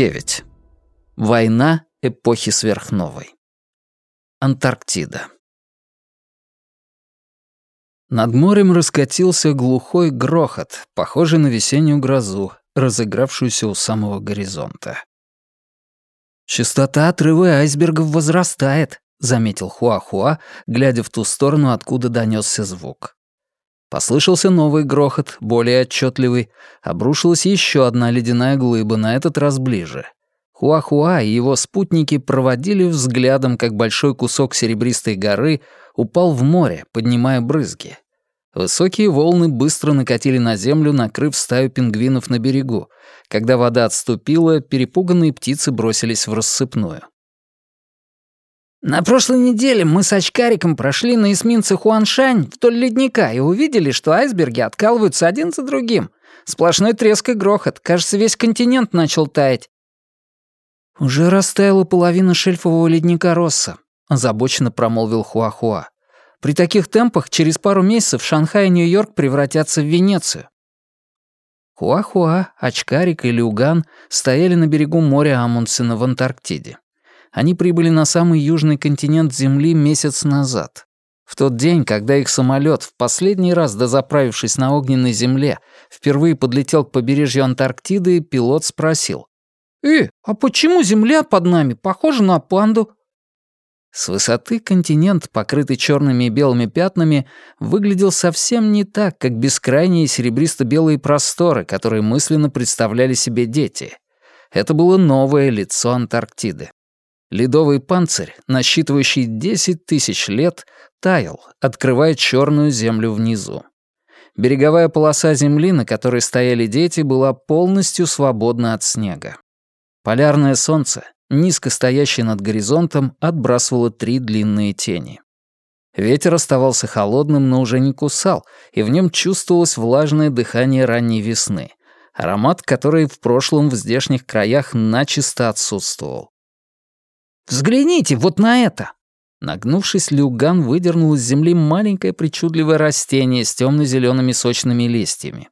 9. Война эпохи сверхновой. Антарктида. Над морем раскатился глухой грохот, похожий на весеннюю грозу, разыгравшуюся у самого горизонта. «Частота отрыва айсбергов возрастает», — заметил Хуахуа, глядя в ту сторону, откуда донесся звук. Послышался новый грохот, более отчетливый. Обрушилась еще одна ледяная глыба, на этот раз ближе. Хуахуа и его спутники проводили взглядом, как большой кусок серебристой горы упал в море, поднимая брызги. Высокие волны быстро накатили на землю, накрыв стаю пингвинов на берегу. Когда вода отступила, перепуганные птицы бросились в рассыпную. На прошлой неделе мы с очкариком прошли на эсминце Хуаншань вдоль ледника и увидели, что айсберги откалываются один за другим. Сплошной треск и грохот. Кажется, весь континент начал таять. «Уже растаяла половина шельфового ледника Росса», — озабоченно промолвил Хуахуа. «При таких темпах через пару месяцев Шанхай и Нью-Йорк превратятся в Венецию». Хуахуа, Очкарик и Люган стояли на берегу моря Амундсена в Антарктиде. Они прибыли на самый южный континент Земли месяц назад. В тот день, когда их самолет, в последний раз дозаправившись на огненной земле, впервые подлетел к побережью Антарктиды, пилот спросил. «Э, а почему Земля под нами похожа на панду?» С высоты континент, покрытый черными и белыми пятнами, выглядел совсем не так, как бескрайние серебристо-белые просторы, которые мысленно представляли себе дети. Это было новое лицо Антарктиды. Ледовый панцирь, насчитывающий 10 тысяч лет, таял, открывая черную землю внизу. Береговая полоса земли, на которой стояли дети, была полностью свободна от снега. Полярное солнце, низко стоящее над горизонтом, отбрасывало три длинные тени. Ветер оставался холодным, но уже не кусал, и в нем чувствовалось влажное дыхание ранней весны, аромат, который в прошлом в здешних краях начисто отсутствовал. Взгляните вот на это!» Нагнувшись, Люган выдернул из земли маленькое причудливое растение с темно-зелеными сочными листьями.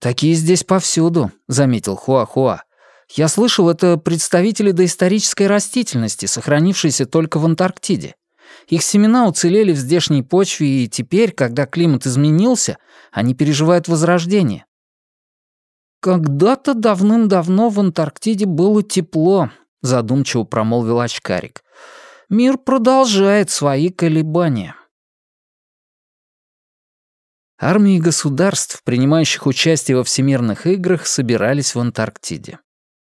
«Такие здесь повсюду», — заметил Хуахуа. «Я слышал, это представители доисторической растительности, сохранившиеся только в Антарктиде. Их семена уцелели в здешней почве, и теперь, когда климат изменился, они переживают возрождение». «Когда-то давным-давно в Антарктиде было тепло», — задумчиво промолвил очкарик. «Мир продолжает свои колебания». Армии государств, принимающих участие во всемирных играх, собирались в Антарктиде.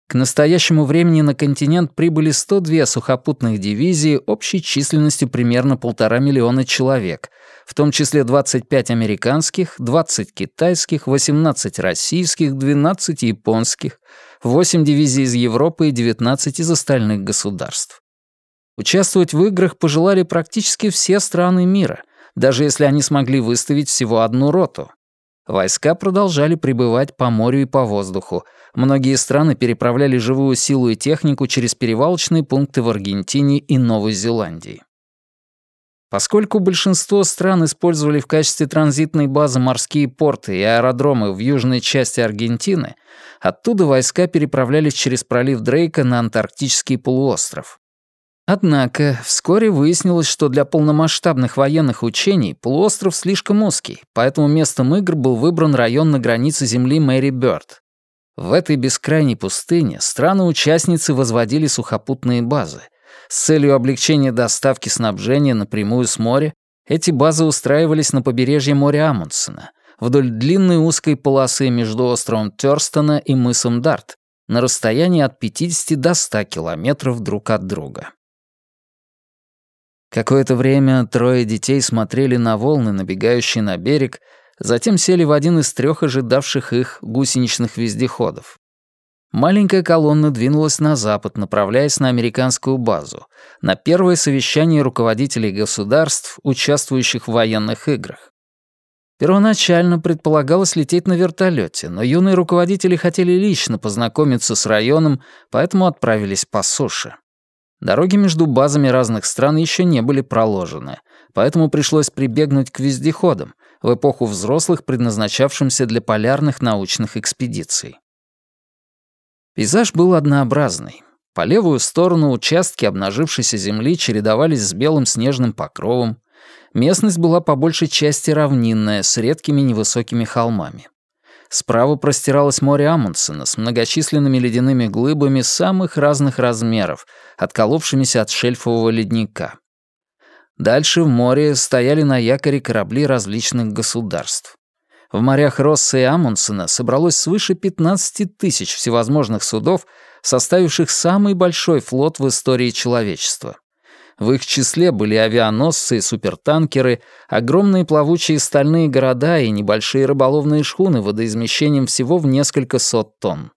К настоящему времени на континент прибыли 102 сухопутных дивизии общей численностью примерно полтора миллиона человек, в том числе 25 американских, 20 китайских, 18 российских, 12 японских, 8 дивизий из Европы и 19 из остальных государств. Участвовать в играх пожелали практически все страны мира, даже если они смогли выставить всего одну роту. Войска продолжали пребывать по морю и по воздуху. Многие страны переправляли живую силу и технику через перевалочные пункты в Аргентине и Новой Зеландии. Поскольку большинство стран использовали в качестве транзитной базы морские порты и аэродромы в южной части Аргентины, оттуда войска переправлялись через пролив Дрейка на Антарктический полуостров. Однако вскоре выяснилось, что для полномасштабных военных учений полуостров слишком узкий, поэтому местом игр был выбран район на границе земли Мэри Бёрд. В этой бескрайней пустыне страны-участницы возводили сухопутные базы, с целью облегчения доставки снабжения напрямую с моря эти базы устраивались на побережье моря Амундсена, вдоль длинной узкой полосы между островом Тёрстона и мысом Дарт, на расстоянии от 50 до 100 километров друг от друга. Какое-то время трое детей смотрели на волны, набегающие на берег, затем сели в один из трех ожидавших их гусеничных вездеходов. Маленькая колонна двинулась на запад, направляясь на американскую базу, на первое совещание руководителей государств, участвующих в военных играх. Первоначально предполагалось лететь на вертолете, но юные руководители хотели лично познакомиться с районом, поэтому отправились по суше. Дороги между базами разных стран еще не были проложены, поэтому пришлось прибегнуть к вездеходам, в эпоху взрослых, предназначавшимся для полярных научных экспедиций. Пейзаж был однообразный. По левую сторону участки обнажившейся земли чередовались с белым снежным покровом. Местность была по большей части равнинная, с редкими невысокими холмами. Справа простиралось море Амундсена с многочисленными ледяными глыбами самых разных размеров, отколовшимися от шельфового ледника. Дальше в море стояли на якоре корабли различных государств. В морях Росса и Амундсена собралось свыше 15 тысяч всевозможных судов, составивших самый большой флот в истории человечества. В их числе были авианосцы и супертанкеры, огромные плавучие стальные города и небольшие рыболовные шхуны водоизмещением всего в несколько сот тонн.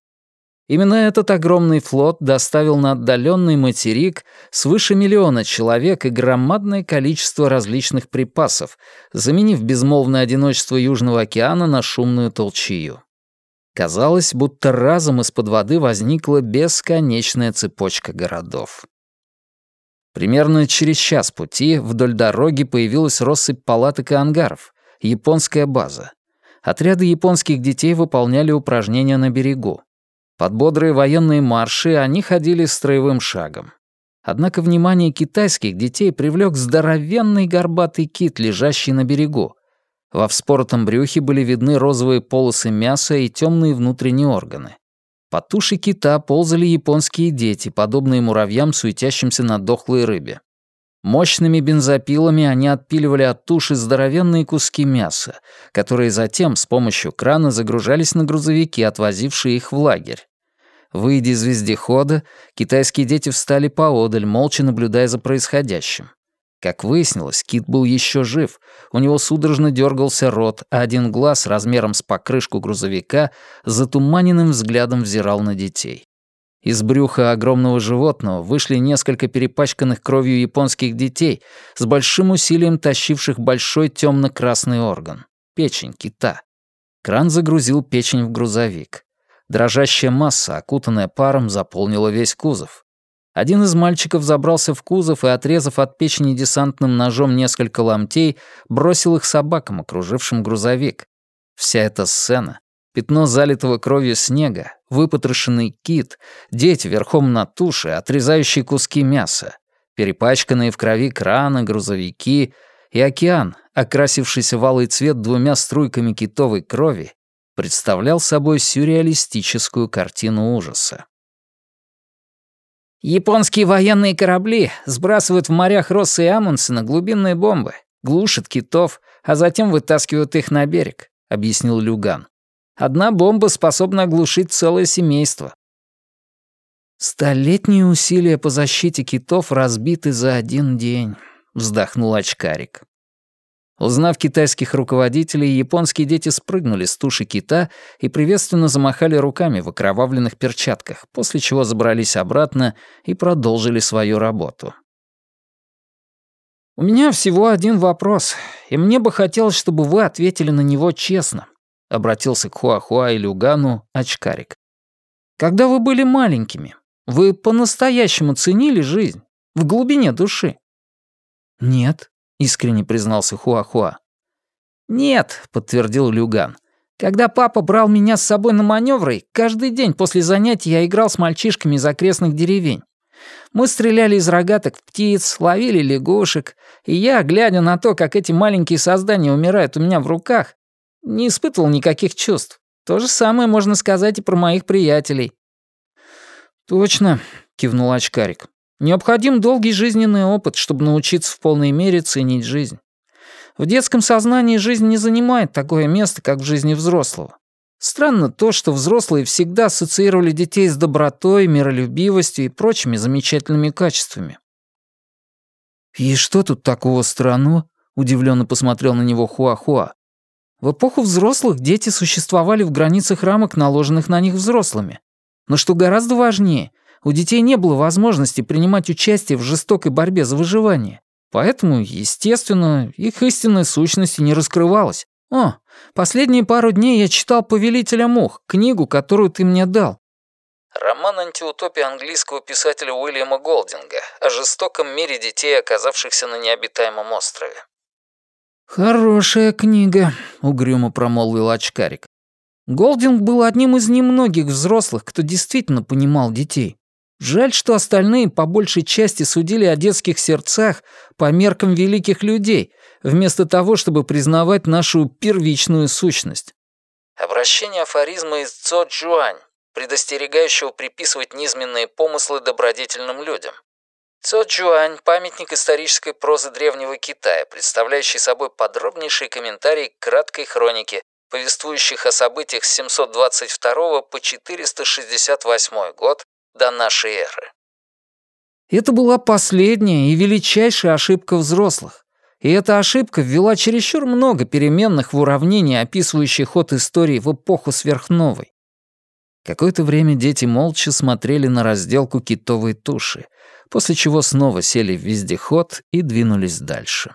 Именно этот огромный флот доставил на отдаленный материк свыше миллиона человек и громадное количество различных припасов, заменив безмолвное одиночество Южного океана на шумную толчью. Казалось, будто разом из-под воды возникла бесконечная цепочка городов. Примерно через час пути вдоль дороги появилась россыпь палаток и ангаров, японская база. Отряды японских детей выполняли упражнения на берегу. Под бодрые военные марши они ходили строевым шагом. Однако внимание китайских детей привлек здоровенный горбатый кит, лежащий на берегу. Во вспоротом брюхе были видны розовые полосы мяса и темные внутренние органы. По туше кита ползали японские дети, подобные муравьям, суетящимся на дохлой рыбе. Мощными бензопилами они отпиливали от туши здоровенные куски мяса, которые затем с помощью крана загружались на грузовики, отвозившие их в лагерь. Выйдя из вездехода, китайские дети встали поодаль, молча наблюдая за происходящим. Как выяснилось, кит был еще жив, у него судорожно дергался рот, а один глаз размером с покрышку грузовика затуманенным взглядом взирал на детей. Из брюха огромного животного вышли несколько перепачканных кровью японских детей с большим усилием тащивших большой темно-красный орган — печень кита. Кран загрузил печень в грузовик. Дрожащая масса, окутанная паром, заполнила весь кузов. Один из мальчиков забрался в кузов и, отрезав от печени десантным ножом несколько ломтей, бросил их собакам, окружившим грузовик. Вся эта сцена, пятно залитого кровью снега, выпотрошенный кит, дети верхом на туше, отрезающие куски мяса, перепачканные в крови краны, грузовики и океан, окрасившийся в алый цвет двумя струйками китовой крови, представлял собой сюрреалистическую картину ужаса. Японские военные корабли сбрасывают в морях Росса и Амундсена глубинные бомбы, глушат китов, а затем вытаскивают их на берег», — объяснил Люган. «Одна бомба способна оглушить целое семейство». «Столетние усилия по защите китов разбиты за один день», — вздохнул очкарик. Узнав китайских руководителей, японские дети спрыгнули с туши кита и приветственно замахали руками в окровавленных перчатках, после чего забрались обратно и продолжили свою работу. «У меня всего один вопрос, и мне бы хотелось, чтобы вы ответили на него честно», — обратился к Хуахуа и Люгану очкарик. «Когда вы были маленькими, вы по-настоящему ценили жизнь, в глубине души?» «Нет», — искренне признался Хуахуа. «Нет», — подтвердил Люган. «Когда папа брал меня с собой на маневры, каждый день после занятий я играл с мальчишками из окрестных деревень. Мы стреляли из рогаток птиц, ловили лягушек, и я, глядя на то, как эти маленькие создания умирают у меня в руках, не испытывал никаких чувств. То же самое можно сказать и про моих приятелей». «Точно», — кивнул очкарик. Необходим долгий жизненный опыт, чтобы научиться в полной мере ценить жизнь. В детском сознании жизнь не занимает такое место, как в жизни взрослого. Странно то, что взрослые всегда ассоциировали детей с добротой, миролюбивостью и прочими замечательными качествами. «И что тут такого странного?» — удивленно посмотрел на него Хуахуа. В эпоху взрослых дети существовали в границах рамок, наложенных на них взрослыми. Но что гораздо важнее — у детей не было возможности принимать участие в жестокой борьбе за выживание. Поэтому, естественно, их истинная сущность не раскрывалась. О, последние пару дней я читал «Повелителя мух», книгу, которую ты мне дал. Роман антиутопии английского писателя Уильяма Голдинга о жестоком мире детей, оказавшихся на необитаемом острове. «Хорошая книга», — угрюмо промолвил очкарик. Голдинг был одним из немногих взрослых, кто действительно понимал детей. Жаль, что остальные по большей части судили о детских сердцах по меркам великих людей, вместо того, чтобы признавать нашу первичную сущность. Обращение афоризма из Цо Джуань, предостерегающего приписывать низменные помыслы добродетельным людям. Цо Джуань – памятник исторической прозы Древнего Китая, представляющий собой подробнейший комментарий к краткой хронике, повествующих о событиях с 722 по 468 год до нашей эры. Это была последняя и величайшая ошибка взрослых. И эта ошибка ввела чересчур много переменных в уравнении, описывающих ход истории в эпоху сверхновой. Какое-то время дети молча смотрели на разделку китовой туши, после чего снова сели в вездеход и двинулись дальше.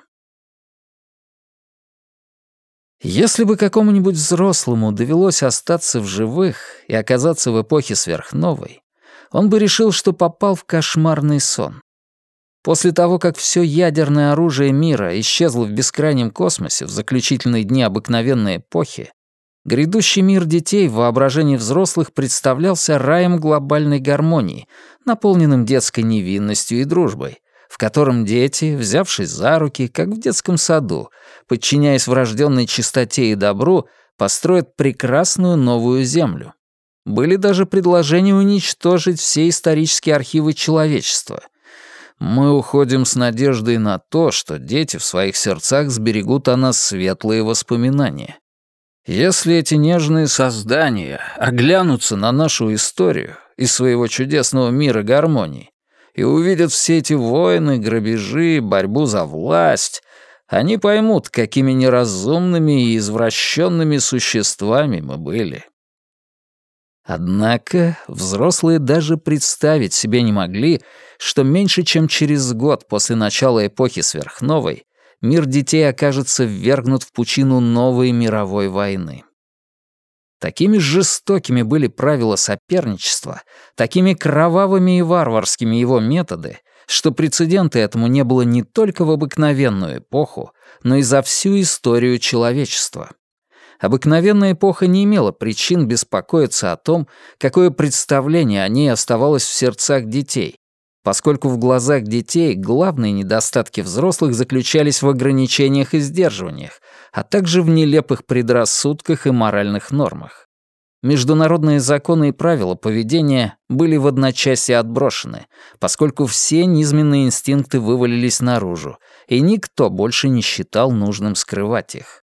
Если бы какому-нибудь взрослому довелось остаться в живых и оказаться в эпохе сверхновой, он бы решил, что попал в кошмарный сон. После того, как все ядерное оружие мира исчезло в бескрайнем космосе в заключительные дни обыкновенной эпохи, грядущий мир детей в воображении взрослых представлялся раем глобальной гармонии, наполненным детской невинностью и дружбой, в котором дети, взявшись за руки, как в детском саду, подчиняясь врожденной чистоте и добру, построят прекрасную новую землю. Были даже предложения уничтожить все исторические архивы человечества. Мы уходим с надеждой на то, что дети в своих сердцах сберегут о нас светлые воспоминания. Если эти нежные создания оглянутся на нашу историю из своего чудесного мира гармонии и увидят все эти войны, грабежи, борьбу за власть, они поймут, какими неразумными и извращенными существами мы были. Однако взрослые даже представить себе не могли, что меньше чем через год после начала эпохи сверхновой мир детей окажется ввергнут в пучину новой мировой войны. Такими жестокими были правила соперничества, такими кровавыми и варварскими его методы, что прецедента этому не было не только в обыкновенную эпоху, но и за всю историю человечества. Обыкновенная эпоха не имела причин беспокоиться о том, какое представление о ней оставалось в сердцах детей, поскольку в глазах детей главные недостатки взрослых заключались в ограничениях и сдерживаниях, а также в нелепых предрассудках и моральных нормах. Международные законы и правила поведения были в одночасье отброшены, поскольку все низменные инстинкты вывалились наружу, и никто больше не считал нужным скрывать их.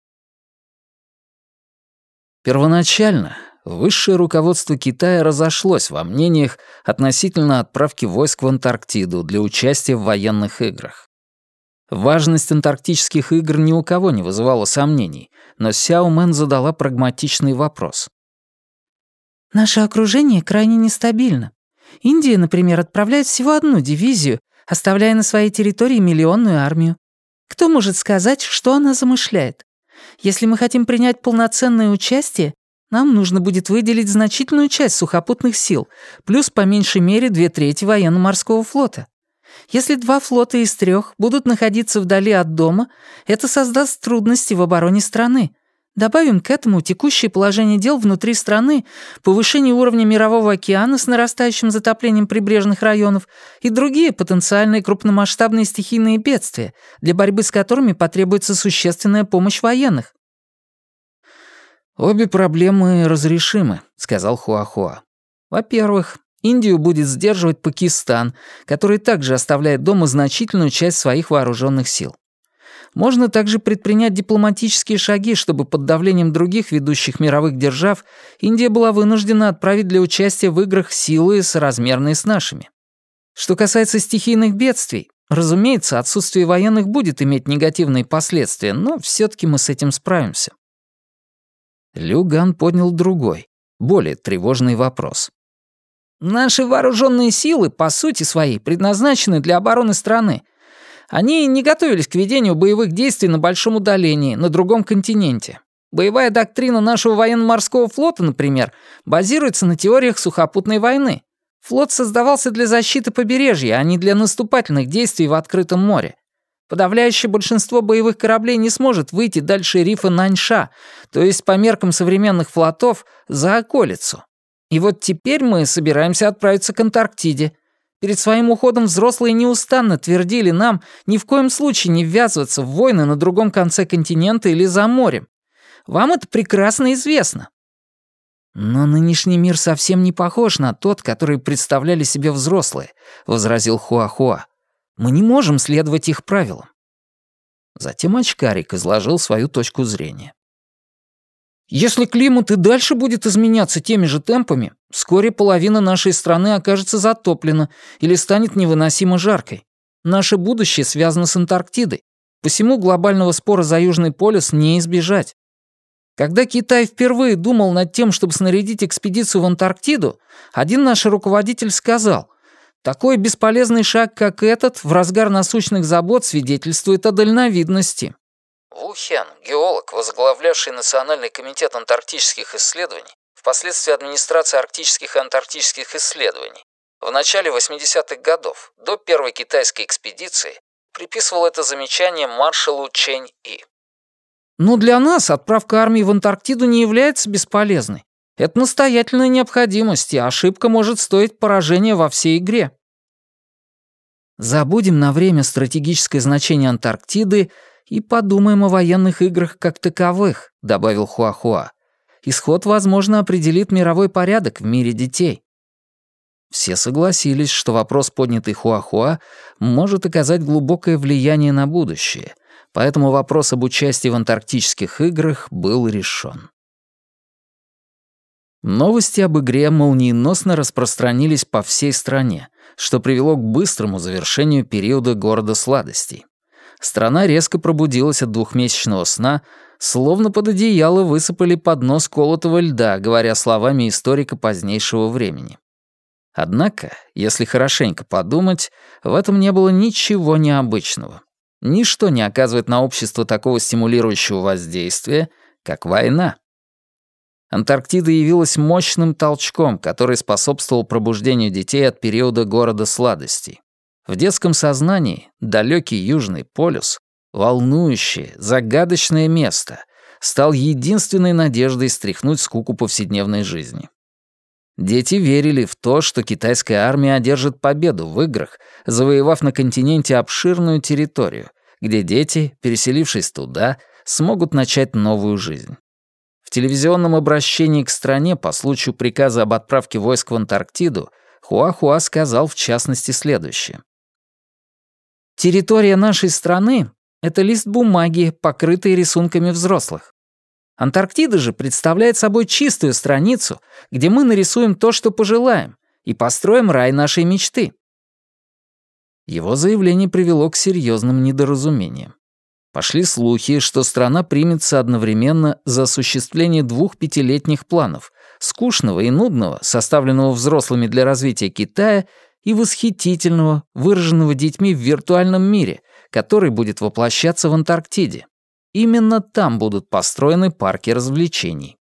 Первоначально высшее руководство Китая разошлось во мнениях относительно отправки войск в Антарктиду для участия в военных играх. Важность антарктических игр ни у кого не вызывала сомнений, но Сяо Мэн задала прагматичный вопрос. «Наше окружение крайне нестабильно. Индия, например, отправляет всего одну дивизию, оставляя на своей территории миллионную армию. Кто может сказать, что она замышляет? Если мы хотим принять полноценное участие, нам нужно будет выделить значительную часть сухопутных сил, плюс по меньшей мере две трети военно-морского флота. Если два флота из трех будут находиться вдали от дома, это создаст трудности в обороне страны. Добавим к этому текущее положение дел внутри страны, повышение уровня мирового океана с нарастающим затоплением прибрежных районов и другие потенциальные крупномасштабные стихийные бедствия, для борьбы с которыми потребуется существенная помощь военных. «Обе проблемы разрешимы», — сказал Хуахуа. «Во-первых, Индию будет сдерживать Пакистан, который также оставляет дома значительную часть своих вооруженных сил. Можно также предпринять дипломатические шаги, чтобы под давлением других ведущих мировых держав Индия была вынуждена отправить для участия в играх силы, соразмерные с нашими. Что касается стихийных бедствий, разумеется, отсутствие военных будет иметь негативные последствия, но все таки мы с этим справимся. Лю Ган поднял другой, более тревожный вопрос. Наши вооруженные силы, по сути своей, предназначены для обороны страны. Они не готовились к ведению боевых действий на большом удалении, на другом континенте. Боевая доктрина нашего военно-морского флота, например, базируется на теориях сухопутной войны. Флот создавался для защиты побережья, а не для наступательных действий в открытом море. Подавляющее большинство боевых кораблей не сможет выйти дальше рифа Наньша, то есть по меркам современных флотов, за околицу. И вот теперь мы собираемся отправиться к Антарктиде. Перед своим уходом взрослые неустанно твердили нам ни в коем случае не ввязываться в войны на другом конце континента или за морем. Вам это прекрасно известно. «Но нынешний мир совсем не похож на тот, который представляли себе взрослые», — возразил Хуахуа. «Мы не можем следовать их правилам». Затем очкарик изложил свою точку зрения. Если климат и дальше будет изменяться теми же темпами, вскоре половина нашей страны окажется затоплена или станет невыносимо жаркой. Наше будущее связано с Антарктидой, посему глобального спора за Южный полюс не избежать. Когда Китай впервые думал над тем, чтобы снарядить экспедицию в Антарктиду, один наш руководитель сказал, «Такой бесполезный шаг, как этот, в разгар насущных забот свидетельствует о дальновидности». Ву Хен, геолог, возглавлявший Национальный комитет антарктических исследований, впоследствии администрации арктических и антарктических исследований, в начале 80-х годов, до первой китайской экспедиции, приписывал это замечание маршалу Чэнь И. Но для нас отправка армии в Антарктиду не является бесполезной. Это настоятельная необходимость, и ошибка может стоить поражения во всей игре. Забудем на время стратегическое значение Антарктиды и подумаем о военных играх как таковых», — добавил Хуахуа. «Исход, возможно, определит мировой порядок в мире детей». Все согласились, что вопрос, поднятый Хуахуа, может оказать глубокое влияние на будущее, поэтому вопрос об участии в антарктических играх был решен. Новости об игре молниеносно распространились по всей стране, что привело к быстрому завершению периода города сладостей страна резко пробудилась от двухмесячного сна, словно под одеяло высыпали поднос колотого льда, говоря словами историка позднейшего времени. Однако, если хорошенько подумать, в этом не было ничего необычного. Ничто не оказывает на общество такого стимулирующего воздействия, как война. Антарктида явилась мощным толчком, который способствовал пробуждению детей от периода города сладостей. В детском сознании далекий Южный полюс, волнующее, загадочное место, стал единственной надеждой стряхнуть скуку повседневной жизни. Дети верили в то, что китайская армия одержит победу в играх, завоевав на континенте обширную территорию, где дети, переселившись туда, смогут начать новую жизнь. Телевизионном обращении к стране по случаю приказа об отправке войск в Антарктиду Хуахуа сказал в частности следующее. Территория нашей страны — это лист бумаги, покрытый рисунками взрослых. Антарктида же представляет собой чистую страницу, где мы нарисуем то, что пожелаем, и построим рай нашей мечты. Его заявление привело к серьезным недоразумениям. Пошли слухи, что страна примется одновременно за осуществление двух пятилетних планов, скучного и нудного, составленного взрослыми для развития Китая, и восхитительного, выраженного детьми в виртуальном мире, который будет воплощаться в Антарктиде. Именно там будут построены парки развлечений.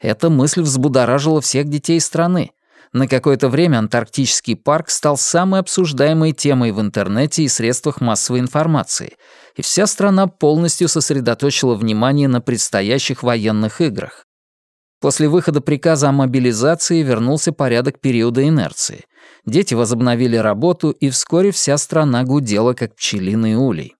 Эта мысль взбудоражила всех детей страны. На какое-то время антарктический парк стал самой обсуждаемой темой в интернете и средствах массовой информации, и вся страна полностью сосредоточила внимание на предстоящих военных играх. После выхода приказа о мобилизации вернулся порядок периода инерции. Дети возобновили работу, и вскоре вся страна гудела, как пчелиный улей.